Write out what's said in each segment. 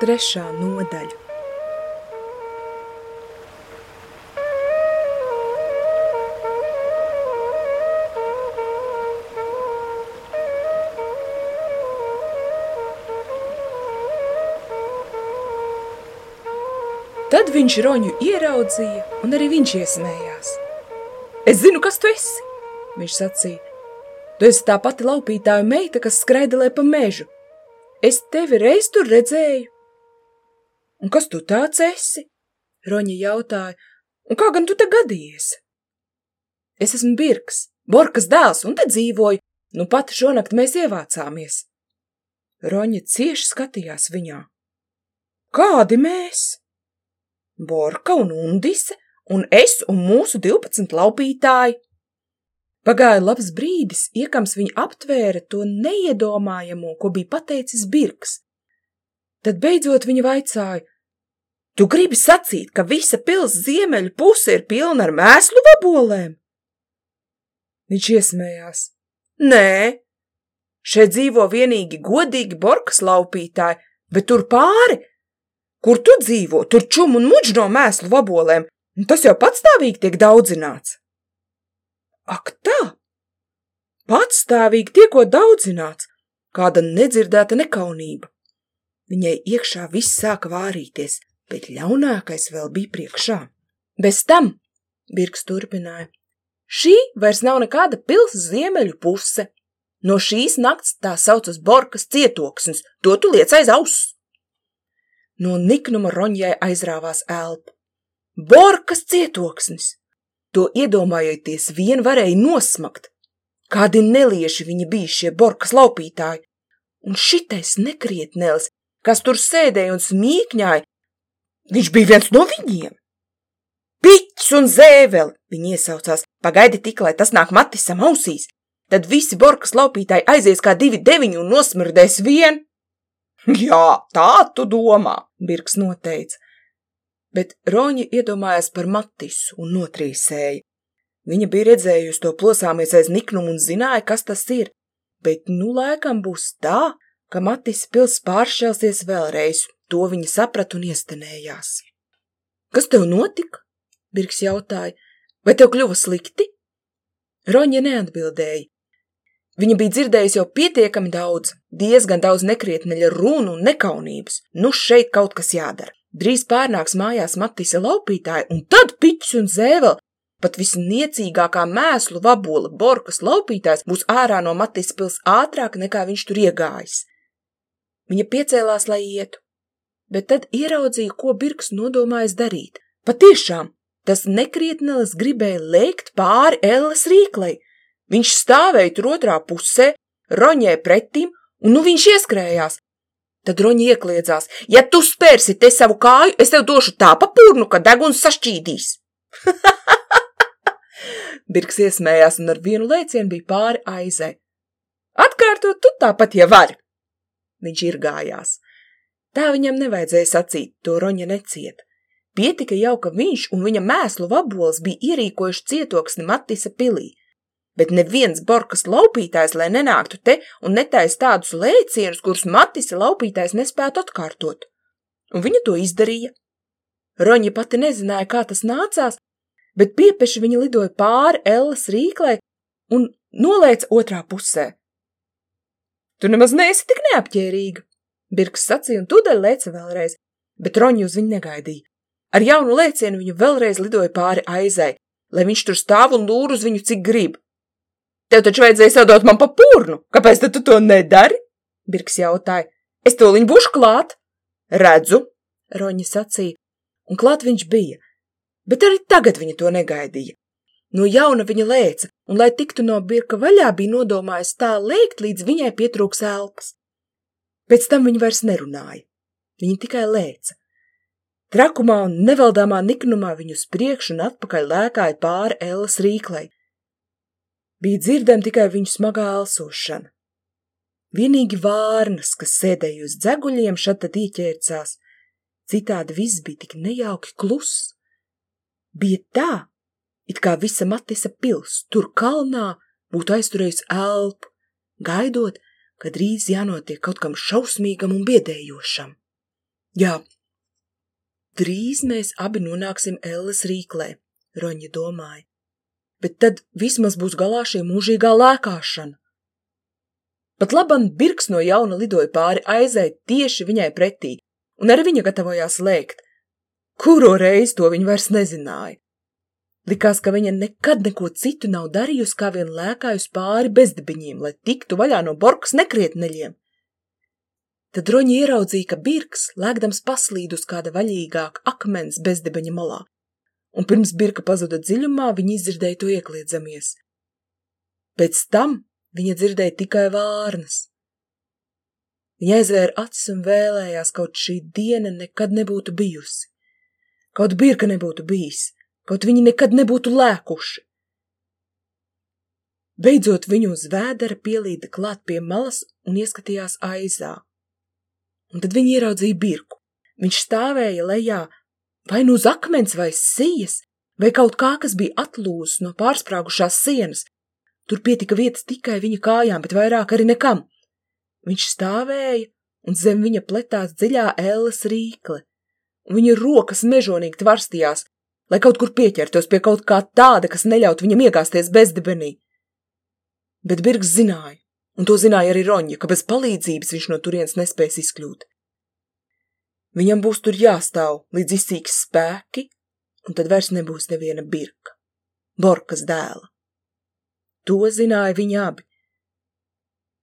trešā nodaļa. Tad viņš roņu ieraudzīja, un arī viņš iesmējās. Es zinu, kas tu esi, viņš sacīja. Tu esi tā pati laupītāja meita, kas skraidelē pa mežu. Es tevi reiz tur redzēju. Un kas tu tāds esi? Roņa jautāja. Un kā gan tu te gadījies? Es esmu Birks, Borkas dēls, un te dzīvoju. Nu pat šonakt mēs ievācāmies. Roņa cieši skatījās viņā. Kādi mēs? Borka un Undise, un es un mūsu 12 laupītāji. Pagāja labs brīdis, iekams viņa aptvēra to neiedomājamo, ko bija pateicis Birks. Tad beidzot viņa vaicāja, tu gribi sacīt, ka visa pils ziemeļu puse ir pilna ar mēslu vabolēm? Viņš iesmējās. Nē, šeit dzīvo vienīgi godīgi borkas laupītāji, bet tur pāri Kur tu dzīvo, tur čum un muģ no mēslu vabolēm, un tas jau patstāvīgi tiek daudzināts. Ak tā! Patstāvīgi tiekot daudzināts, kāda nedzirdēta nekaunība. Viņai iekšā viss sāka vārīties, bet ļaunākais vēl bija priekšā. Bez tam, Birks turpināja, šī vairs nav nekāda pils ziemeļu puse. No šīs nakts tā saucas Borkas cietoksnis, to tu liec aiz auss. No niknuma roņģai aizrāvās elpa. Borkas cietoksnis! To iedomājoties vien varēja nosmakt. Kādi nelieši viņi bija šie borkas laupītāji. Un šitais nekrietnēls, kas tur sēdēja un smīkņāja, viņš bija viens no viņiem. Piķis un zēveli, viņi iesaucās, pagaidi tik, lai tas nāk Matisam ausīs. Tad visi borkas laupītāji aizies kā divi deviņi un nosmirdēs vien. Jā, tā tu domā, Birks noteica. Bet Roņa iedomājās par Matisu un notrīsēja. Viņa bija redzējusi to plosāmies aiz niknumu un zināja, kas tas ir, bet nu laikam būs tā, ka Matis pils pāršķelsies vēlreiz, to viņa saprat un iestenējās. Kas tev notika? Birks jautāja. Vai tev kļuva slikti? Roņa neatbildēja, Viņa bija dzirdējusi jau pietiekami daudz, diezgan daudz nekrietneļa runu un nekaunības. Nu šeit kaut kas jādara. Drīz pārnāks mājās Matisa laupītāja, un tad piķis un zēvel, pat visniecīgākā mēslu vabola Borkas laupītājs būs ārā no Matisa pils ātrāk nekā viņš tur iegājis. Viņa piecēlās, lai ietu, bet tad ieraudzīja, ko Birks nodomājis darīt. Patiešām, tas nekrietnelis gribēja lēkt pāri Elles rīklei, Viņš stāvēja tur otrā pusē, roņē pretim, un nu viņš ieskrējās. Tad roņi iekliedzās. Ja tu spērsi te savu kāju, es tev došu tā papūrnu, ka deguns sašķīdīs. Birks iesmējās un ar vienu lēcienu bija pāri aizē. Atkārtot tu tāpat, ja vari. Viņš ir gājās. Tā viņam nevajadzēja sacīt, to roņa neciet. Pietika jau, ka viņš un viņa mēslu vabols bija ierīkojuši cietoksni Matisa pilī bet neviens borkas laupītājs, lai nenāktu te un netais tādus lēcienus, kurus Matisa laupītājs nespētu atkārtot. Un viņa to izdarīja. Roņa pati nezināja, kā tas nācās, bet piepeši viņa lidoja pāri Ellas rīklai un nolēca otrā pusē. Tu nemaz neesi tik neapķērīga, Birks sacīja un tūdaļ lēca vēlreiz, bet Roņa uz viņu negaidīja. Ar jaunu lēcienu viņu vēlreiz lidoja pāri aizai, lai viņš tur stāv un lūr uz viņu, cik grib. Tev taču vajadzēja sadot man pa purnu, kāpēc tad tu to nedari? Birks jautāja. Es to viņu būšu klāt. Redzu, Roņa sacīja, un klāt viņš bija, bet arī tagad viņa to negaidīja. No jauna viņa lēca, un, lai tiktu no birka vaļā, bija nodomājis tā lēkt, līdz viņai pietrūks elpas. Pēc tam viņa vairs nerunāja. Viņa tikai lēca. Trakumā un nevaldāmā niknumā viņu uz priekšu un atpakaļ lēkāja pāri Ellas rīklei, bija dzirdama tikai viņu smagā elsošana. Vienīgi vārnas, kas sēdēja uz dzeguļiem, šad tad ieķērcās, citādi viss bija tik nejauki kluss. Bija tā, it kā visa Matisa pils tur kalnā būtu aizturējusi elpu, gaidot, kad drīz jānotiek kaut kam šausmīgam un biedējošam. Jā, drīz mēs abi nonāksim Elles rīklē, Roņa domāja, bet tad vismaz būs galā šī mūžīgā lēkāšana. Pat laban birks no jauna lidoja pāri aizai tieši viņai pretī, un arī viņa gatavojās lēkt. Kuro reizi to viņa vairs nezināja. Likās, ka viņa nekad neko citu nav darījusi, kā vien lēkājusi pāri bezdebiņiem, lai tiktu vaļā no borkas nekrietneļiem. Tad roņi ieraudzīja, ka birks, lēkdams paslīd uz kāda vaļīgāka akmens bezdebeņa malā, un pirms birka pazuda dziļumā, viņi izdzirdēja to iekliedzamies. Pēc tam viņa dzirdēja tikai vārnas. Viņa aizvēra acis un vēlējās, kaut šī diena nekad nebūtu bijusi. Kaut birka nebūtu bijis, kaut viņi nekad nebūtu lēkuši. Beidzot viņu uz vēdera pielīda klāt pie malas un ieskatījās aizā. Un tad viņi ieraudzīja birku. Viņš stāvēja lejā vai nu uz akmens vai sijas, vai kaut kā, kas bija atlūzis no pārsprāgušās sienas. Tur pietika vietas tikai viņa kājām, bet vairāk arī nekam. Viņš stāvēja, un zem viņa pletās dziļā ēles rīkle, un viņa rokas mežonīgi tvarstījās, lai kaut kur pieķertos pie kaut kā tāda, kas neļaut viņam iegāsties bezdebenī. Bet Birgs zināja, un to zināja arī Roņa, ka bez palīdzības viņš no turienes nespēs izkļūt. Viņam būs tur jāstāv, līdz izsīks spēki, un tad vairs nebūs neviena Birka, Borkas dēla. To zināja viņi abi.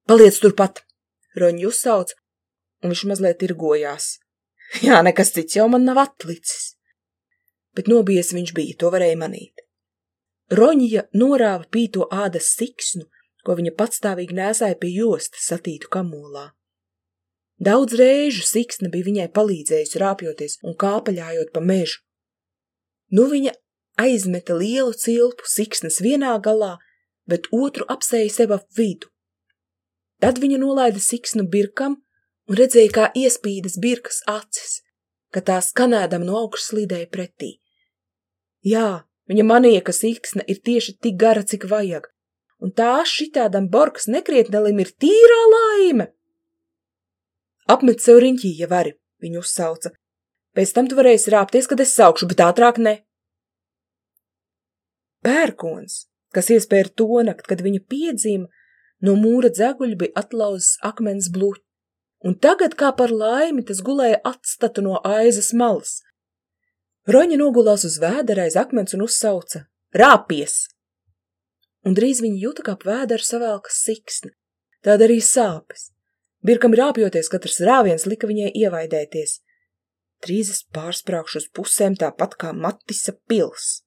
Paliec turpat, Roņa uzsauc, un viņš mazliet irgojās. Jā, nekas cits jau man nav atlicis. Bet nobies viņš bija, to varēja manīt. Roņija norāva pīto ādas siksnu, ko viņa patstāvīgi nēsāja pie jostas satītu kamolā. Daudz reižu siksna bija viņai palīdzējusi rāpjoties un kāpaļājot pa mežu. Nu viņa aizmeta lielu cilpu siksnas vienā galā, bet otru apsēja sev ap vidu. Tad viņa nolaida siksnu birkam un redzēja, kā iespīdas birkas acis, ka tā skanēdam no augšas slīdēja pretī. Jā, viņa manīja, ka siksna ir tieši tik gara, cik vajag, un tā šitādam borkas nekrietnelim ir tīrā laime. Apmet sev riņķī, ja vari, viņu uzsauca. Pēc tam tu varēsi rāpties, kad es saukšu, bet ātrāk ne. Pērkons, kas iespēja to nakt, kad viņa piedzīma, no mūra dzeguļa bija atlauzis akmens bluķi un tagad kā par laimi tas gulēja atstatu no aizas malas. Roņa nogulās uz vēdera aiz akmens un uzsauca – rāpies! Un drīz viņa jūta, kā vēdera savēlkas siksni. Tāda arī sāpes. Birkam rāpjoties, katrs rāviens lika viņai ievaidēties. Trīzes pārsprākšu uz pusēm tāpat kā Matisa pils.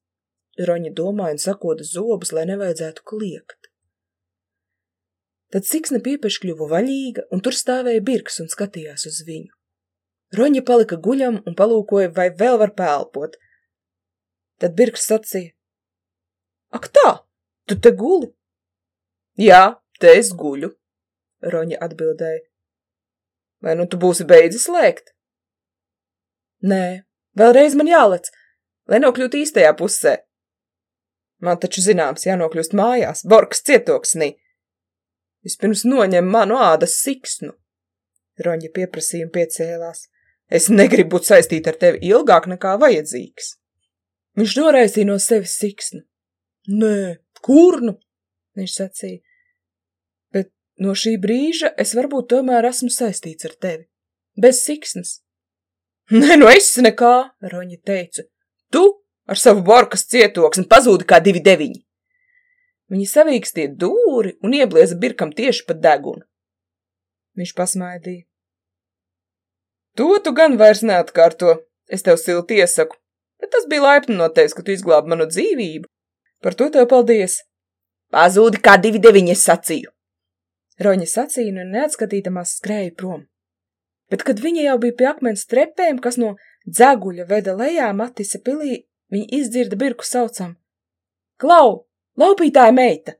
Roņa domāja un sakoda zobus, lai nevajadzētu kliegt. Tad siksna piepeši kļuva vaļīga, un tur stāvēja birks un skatījās uz viņu. Roņa palika guļam un palūkoja, vai vēl var pēlpot. Tad birks sacīja. Ak tā, tu te guli? Jā, te es guļu, Roņa atbildēja. Vai nu tu būsi beidzis lēkt? Nē, vēlreiz man jālec, lai nokļūtu īstajā pusē. Man taču zināms jānokļūst mājās, Borkas cietoksnī. Vispirms noņem manu ādas siksnu. Roņa pieprasīja un piecēlās. Es negribu būt saistīta ar tevi ilgāk nekā vajadzīgs. Viņš noraisīja no sevis siksnu. Nē, kur nu? Viņš sacīja. Bet no šī brīža es varbūt tomēr esmu saistīts ar tevi. Bez siksnas. Nē, nu es nekā, Roņa teica. Tu ar savu borkas cietoksni pazūdi kā divi deviņi. Viņa savīkstīja dūri un ieblieza birkam tieši pa degunu. Viņš pasmaidīja. To tu gan vairs neatkārto, es tev silti iesaku, bet tas bija laipni no tevis, ka tu izglābi manu dzīvību. Par to tev paldies. Pazūdi kā divi deviņi, es sacīju. Roņa sacīja un neatskatītamās skrēja prom. Bet, kad viņa jau bija pie akmens trepēm, kas no dzeguļa veda lejā Matisa pilī, viņa izdzirda birku saucam. Klau, Laupītāja meita!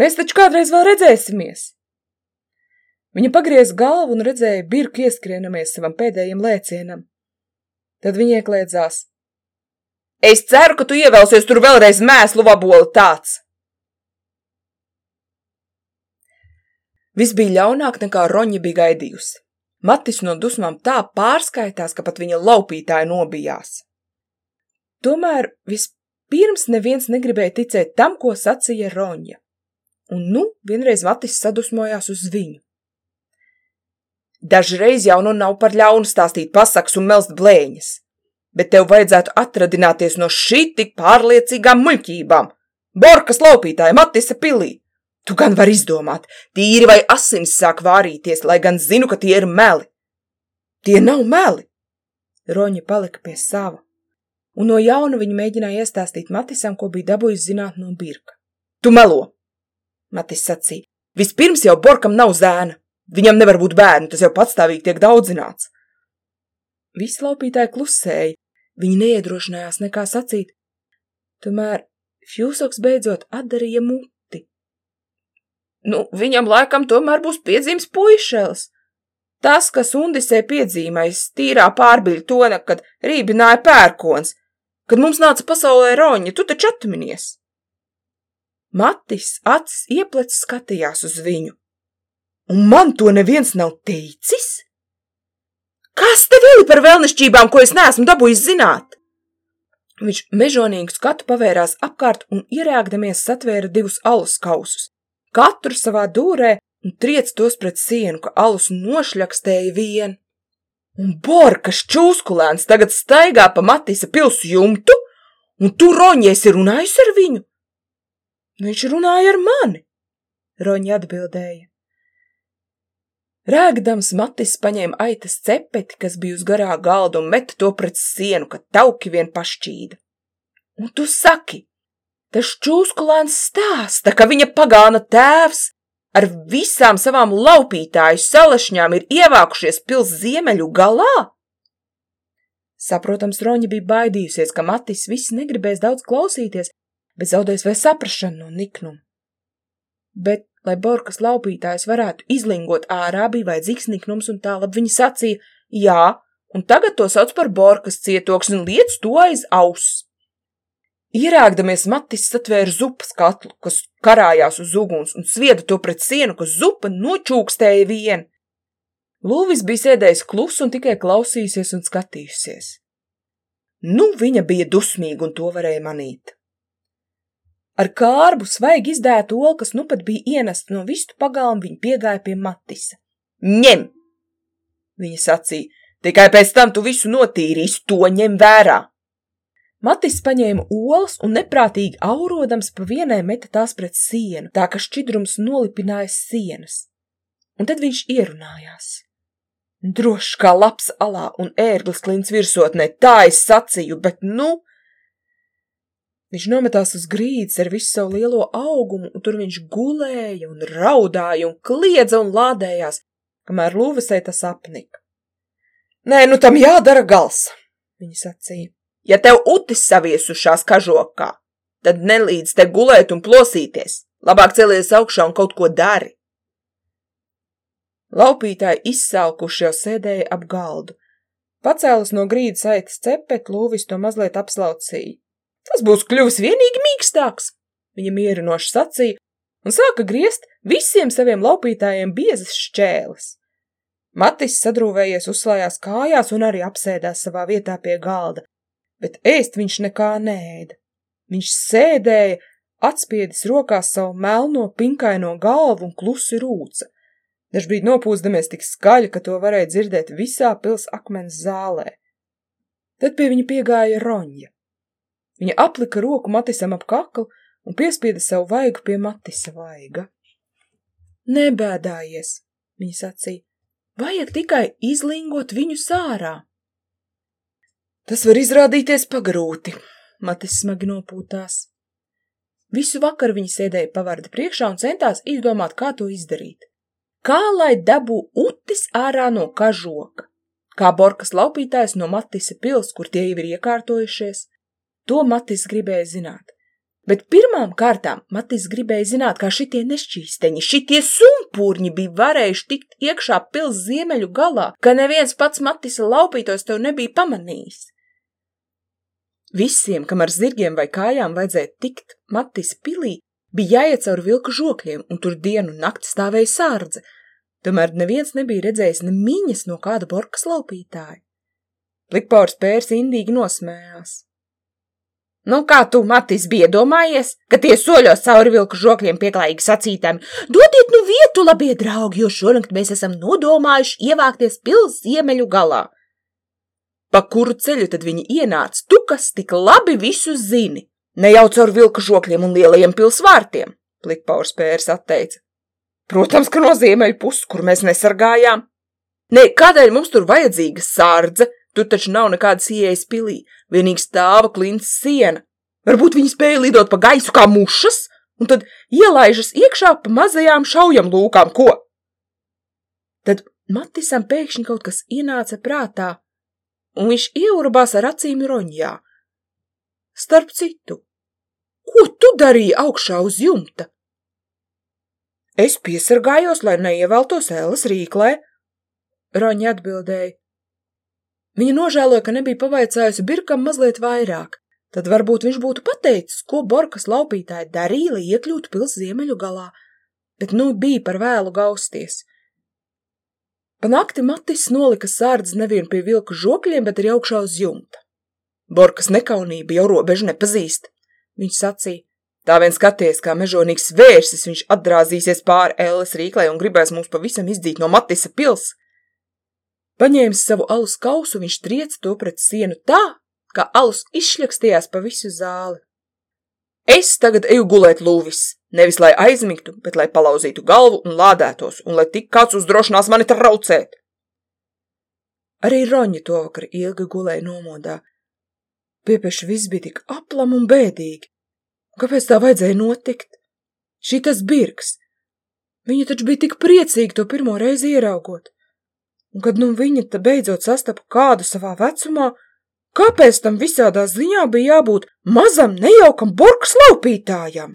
Mēs taču kādreiz vēl redzēsimies! Viņa pagriez galvu un redzēja birku ieskrienamies savam pēdējiem lēcienam. Tad viņa ieklēdzās. Es ceru, ka tu ievelsies tur vēlreiz mēslu vaboli tāds! Viss bija ļaunāk nekā Roņa bija gaidījusi. Matis no dusmām tā pārskaitās, ka pat viņa laupītāja nobijās. Tomēr vispirms neviens negribēja ticēt tam, ko sacīja Roņa. Un nu vienreiz Matis sadusmojās uz viņu. Dažreiz jau nu nav par ļaunu stāstīt pasakas un melst blēņas, bet tev vajadzētu atradināties no šī tik pārliecīgām muļķībām. Borkas laupītāja Matisa pilī. Tu gan var izdomāt, tīri vai asins sāk vārīties, lai gan zinu, ka tie ir meli. Tie nav meli. Roņa palika pie sava, un no jauna viņa mēģināja iestāstīt Matisam, ko bija dabūjis zināt no Birka. Tu melo! Matis sacīja. Vispirms jau Borkam nav zēna. Viņam nevar būt bērnu, tas jau patstāvīgi tiek daudzināts. Visi laupītāji klusēja, viņi neiedrošinājās nekā sacīt. Tomēr Fjūsoks beidzot atdarīja muti. Nu, viņam laikam tomēr būs piedzīmes puišels. Tas, kas undisē piedzīmais tīrā pārbiļu tona, kad rībināja pērkons, kad mums nāca pasaulē roņa, tu taču atminies. Matis acis ieplec skatījās uz viņu. Un man to neviens nav teicis? Kas te vēl par vēlnišķībām, ko es neesmu dabūjis zināt? Viņš mežonīgu skatu pavērās apkārt un ierēgdamies satvēra divus alus kausus, katru savā dūrē un triec tos pret sienu, ka alus nošļakstēja vien. Un Borkas čūskulēns tagad staigā pa Matisa pilsu jumtu, un tu, Roņies, ir runājis ar viņu? Viņš runāja ar mani, Roņa atbildēja. Rēgdams Matis paņēma aitas cepeti, kas bija uz garā galda, un meta to pret sienu, ka tauki vien pašķīda. Un tu saki, tas čūskulēns stāsta, ka viņa pagāna tēvs ar visām savām laupītāju salašņām ir ievākušies pils ziemeļu galā? Saprotams, Roņa bija baidījusies, ka Matis viss negribēs daudz klausīties, bet zaudēs vai saprašanu no niknuma. Bet Lai Borkas laupītājs varētu izlingot ārā, bija vajadzīgs niknums un tālāk viņa sacīja, jā, un tagad to sauc par Borkas cietoksni liec to aiz auss. Ierēgdamies Matis satvēra zupas katlu, kas karājās uz uguns un svieda to pret sienu, ka zupa nočūkstēja vien. Lūvis bija sēdējis klus un tikai klausījusies un skatījusies. Nu, viņa bija dusmīga un to varēja manīt. Ar kārbu svaigi izdētu olu, kas nu pat bija ienesta no vistu pagalma, viņa piegāja pie Matisa. Ņem! Viņa sacīja, tikai pēc tam tu visu notīrīsi, to ņem vērā. Matis paņēma olas un neprātīgi aurodams pa vienai meta tās pret sienu, tā ka šķidrums nolipināja sienas. Un tad viņš ierunājās. Drošs kā labs alā un ērglis klints virsotnē, tā es sacīju, bet nu... Viņš nometās uz grīdas ar visu savu lielo augumu, un tur viņš gulēja un raudāja un kliedza un lādējās, kamēr lūvesē tas apnika. Nē, nu tam jādara gals, viņa sacīja. Ja tev utis saviesušās kažokā, tad nelīdz te gulēt un plosīties. Labāk celies augšā un kaut ko dari. Laupītāji izsalkuši jau sēdēja ap galdu. Pacēlus no grīdas aitas cepet, lūvis to mazliet apslaucīja. Tas būs kļuvis vienīgi mīkstāks, viņa mierinoši sacīja un sāka griezt visiem saviem laupītājiem biezas šķēles. Matis sadrūvējies uzslājās kājās un arī apsēdās savā vietā pie galda, bet ēst viņš nekā nēda. Viņš sēdēja, atspiedis rokās savu melno pinkaino galvu un klusi rūca. Dažbrīd nopūsdamies tik skaļi, ka to varēja dzirdēt visā pils akmens zālē. Tad pie viņa piegāja Roņa. Viņa aplika roku Matisam ap kaklu un piespieda savu vaigu pie Matisa vaiga. Nebēdājies, viņa sacīja, vajag tikai izlingot viņu sārā. Tas var izrādīties pagrūti, Matis smagi nopūtās. Visu vakaru viņa sēdēja pavarda priekšā un centās izdomāt, kā to izdarīt. Kā lai dabū utis ārā no kažoka? Kā Borkas laupītājs no Matisa pils, kur tie jau ir iekārtojušies? To Matis gribēja zināt. Bet pirmām kārtām Matis gribēja zināt, kā šitie nešķīsteņi, šitie sumpūrņi bija varējuši tikt iekšā pils ziemeļu galā, ka neviens pats Matisa laupītos tev nebija pamanījis. Visiem, kam ar zirgiem vai kājām vajadzēja tikt Matisa pilī, bija jāiet caur vilku žokļiem, un tur dienu nakti stāvēja sārdze. Tomēr neviens nebija redzējis ne miņas no kāda borkas laupītāja. Likpaurs pērs indīgi nosmējās. Nu, kā tu, Matis, bija domājies, ka tie soļos cauri vilku žokļiem pieklājīgi sacītām? Dodiet nu vietu, labie draugi, jo šonakt mēs esam nodomājuši ievākties pils ziemeļu galā. Pa kuru ceļu tad viņi ienāca? Tu, kas tik labi visu zini. Ne jau caur vilku žokļiem un lielajiem pilsvārtiem, plikpaurs pērs atteica. Protams, ka no ziemeļu puses, kur mēs nesargājām. Nē, kādēļ mums tur vajadzīga sārdze? Tur taču nav nekādas ieejas pilī, vienīgi stāva klints siena. Varbūt viņi spēja lidot pa gaisu kā mušas, un tad ielaižas iekšā pa mazajām šaujam lūkām, ko? Tad Matisam pēkšņi kaut kas ienāca prātā, un viņš ieurubās ar acīm roņjā. Starp citu, ko tu darīji augšā uz jumta? Es piesargājos, lai neieveltos ēlas rīklē, Roņa atbildēja. Viņa nožēloja, ka nebija pavaicājusi Birkam mazliet vairāk. Tad varbūt viņš būtu pateicis, ko Borkas laupītāji darīja, lai iekļūtu pils ziemeļu galā, bet nu bija par vēlu gausties. Pa nakti Matis nolika sārdzes nevien pie vilku žokļiem, bet arī augšā uz jumta. Borkas nekaunība jau robežu nepazīst, viņš sacīja. Tā vien skaties, kā mežonīgs vērsis viņš atdrāzīsies pāri Elles rīklē un gribēs mums pavisam izdzīt no Matisa pils. Paņēmis savu alus kausu, viņš trieca to pret sienu tā, ka alus izšļakstījās pa visu zāli. Es tagad eju gulēt lūvis, nevis lai aizmigtu, bet lai palauzītu galvu un lādētos, un lai tik kāds uzdrošinās mani traucēt. Arī Roņa to vakar ilgi gulēja nomodā. Piepeši viss bija tik aplam un bēdīgi. Kāpēc tā vajadzēja notikt? Šī tas birks. Viņa taču bija tik priecīga to pirmo reizi ieraugot. Un kad nu viņa te beidzot sastapa kādu savā vecumā, kāpēc tam visādā ziņā bija jābūt mazam nejaukam burkas laupītājam?